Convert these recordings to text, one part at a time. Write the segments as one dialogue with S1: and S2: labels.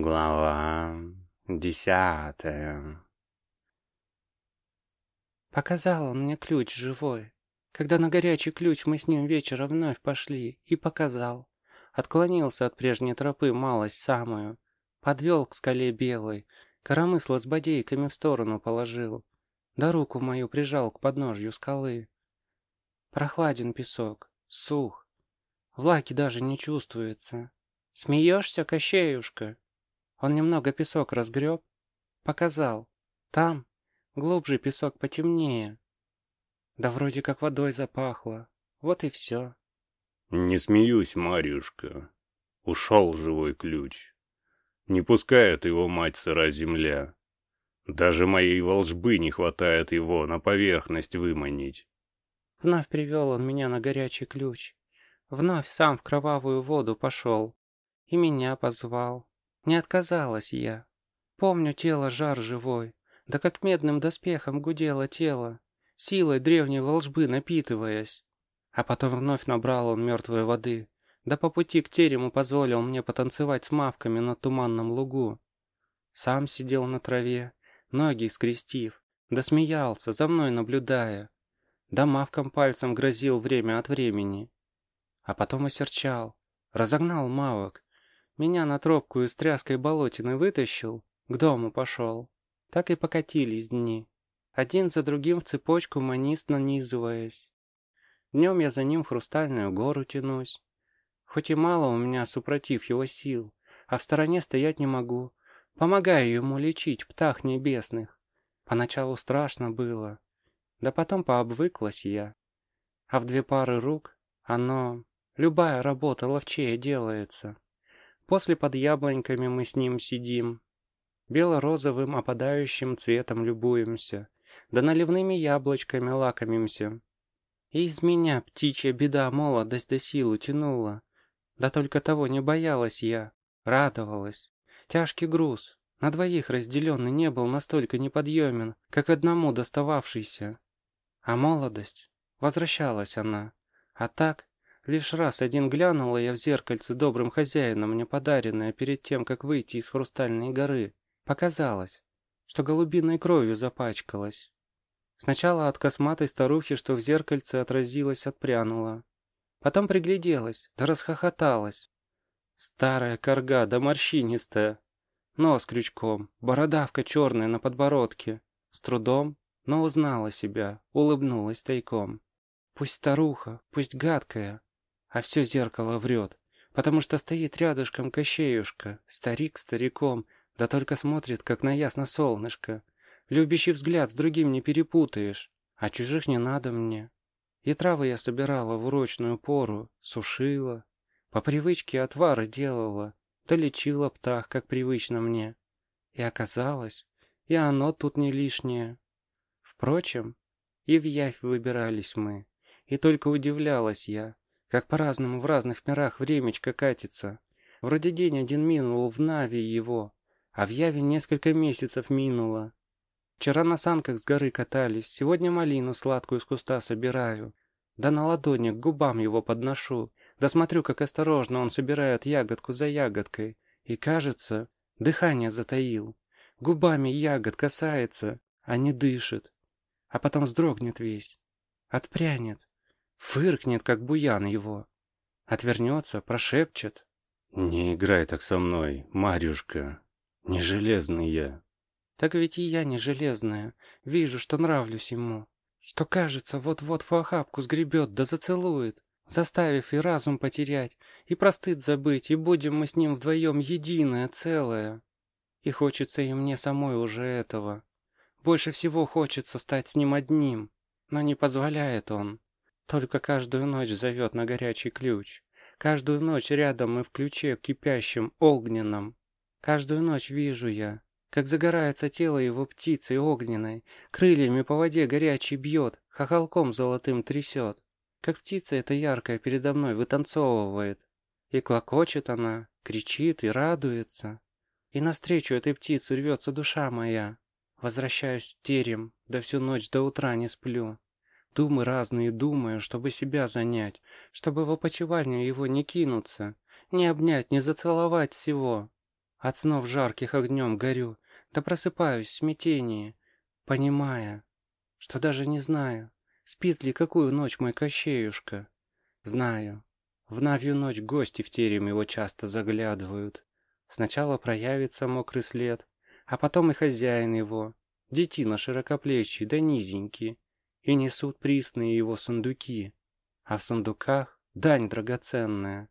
S1: Глава десятая
S2: Показал он мне ключ живой, когда на горячий ключ мы с ним вечером вновь пошли, и показал. Отклонился от прежней тропы малость самую, подвел к скале белой, коромысло с бодейками в сторону положил, да руку мою прижал к подножью скалы. Прохладен песок, сух, влаги даже не чувствуется. Смеешься, Кощеюшка? Он немного песок разгреб, показал. Там, глубже песок потемнее. Да вроде как водой запахло. Вот и все.
S1: Не смеюсь, Марьюшка. Ушел живой ключ. Не пускает его мать сыра земля. Даже моей волжбы не хватает его на поверхность выманить.
S2: Вновь привел он меня на горячий ключ. Вновь сам в кровавую воду пошел. И меня позвал. Не отказалась я. Помню тело жар живой, да как медным доспехом гудело тело, силой древней волжбы напитываясь. А потом вновь набрал он мертвой воды, да по пути к терему позволил мне потанцевать с мавками на туманном лугу. Сам сидел на траве, ноги скрестив, да смеялся, за мной наблюдая. Да мавкам пальцем грозил время от времени. А потом осерчал, разогнал мавок, меня на тропку из тряской болотины вытащил, к дому пошел. Так и покатились дни, один за другим в цепочку манист нанизываясь. Днем я за ним в хрустальную гору тянусь. Хоть и мало у меня супротив его сил, а в стороне стоять не могу. Помогаю ему лечить птах небесных. Поначалу страшно было, да потом пообвыклась я. А в две пары рук оно, любая работа ловчее делается. После под яблоньками мы с ним сидим. Бело-розовым опадающим цветом любуемся, да наливными яблочками лакомимся. И из меня птичья беда молодость до силу тянула. Да только того не боялась я, радовалась. Тяжкий груз, на двоих разделенный, не был настолько неподъемен, как одному достававшийся. А молодость? Возвращалась она. А так, Лишь раз один глянула я в зеркальце добрым хозяином, мне подаренное перед тем, как выйти из хрустальной горы. Показалось, что голубиной кровью запачкалась. Сначала от косматой старухи, что в зеркальце отразилась, отпрянула. Потом пригляделась, да расхохоталась. Старая корга, да морщинистая. Нос крючком, бородавка черная на подбородке. С трудом, но узнала себя, улыбнулась тайком. Пусть старуха, пусть гадкая, а все зеркало врет, потому что стоит рядышком Кощеюшка, старик стариком, да только смотрит, как на ясно солнышко. Любящий взгляд с другим не перепутаешь, а чужих не надо мне. И травы я собирала в урочную пору, сушила, по привычке отвары делала, да лечила птах, как привычно мне. И оказалось, и оно тут не лишнее. Впрочем, и в явь выбирались мы, и только удивлялась я, как по-разному в разных мирах времечко катится. Вроде день один минул в Нави его, а в Яве несколько месяцев минуло. Вчера на санках с горы катались, сегодня малину сладкую с куста собираю. Да на ладони к губам его подношу, да смотрю, как осторожно он собирает ягодку за ягодкой. И кажется, дыхание затаил. Губами ягод касается, а не дышит. А потом вздрогнет весь. Отпрянет, Фыркнет, как буян его. Отвернется, прошепчет.
S1: «Не играй так со мной, Марюшка. Не железный я».
S2: «Так ведь и я не железная. Вижу, что нравлюсь ему. Что, кажется, вот-вот в охапку сгребет да зацелует, заставив и разум потерять, и простыд забыть, и будем мы с ним вдвоем единое, целое. И хочется и мне самой уже этого. Больше всего хочется стать с ним одним, но не позволяет он. Только каждую ночь зовет на горячий ключ. Каждую ночь рядом и в ключе кипящем, огненном. Каждую ночь вижу я, как загорается тело его птицы огненной, крыльями по воде горячий бьет, хохолком золотым трясет. Как птица эта яркая передо мной вытанцовывает. И клокочет она, кричит и радуется. И навстречу этой птице рвется душа моя. Возвращаюсь в терем, да всю ночь до утра не сплю. Думы разные думаю, чтобы себя занять, чтобы в опочивальню его не кинуться, не обнять, не зацеловать всего. От снов жарких огнем горю, да просыпаюсь в смятении, понимая, что даже не знаю, спит ли какую ночь мой Кощеюшка. Знаю, в навью ночь гости в терем его часто заглядывают. Сначала проявится мокрый след, а потом и хозяин его, детина широкоплечий да низенький, и несут присные его сундуки, а в сундуках дань драгоценная.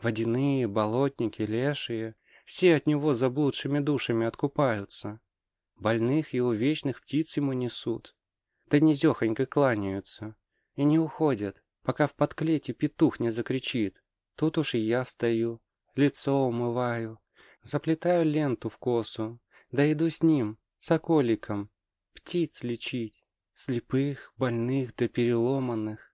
S2: Водяные, болотники, лешие, все от него заблудшими душами откупаются. Больных и увечных птиц ему несут, да низехонько кланяются, и не уходят, пока в подклете петух не закричит. Тут уж и я встаю, лицо умываю, заплетаю ленту в косу, да иду с ним, соколиком, птиц лечить, слепых, больных да переломанных.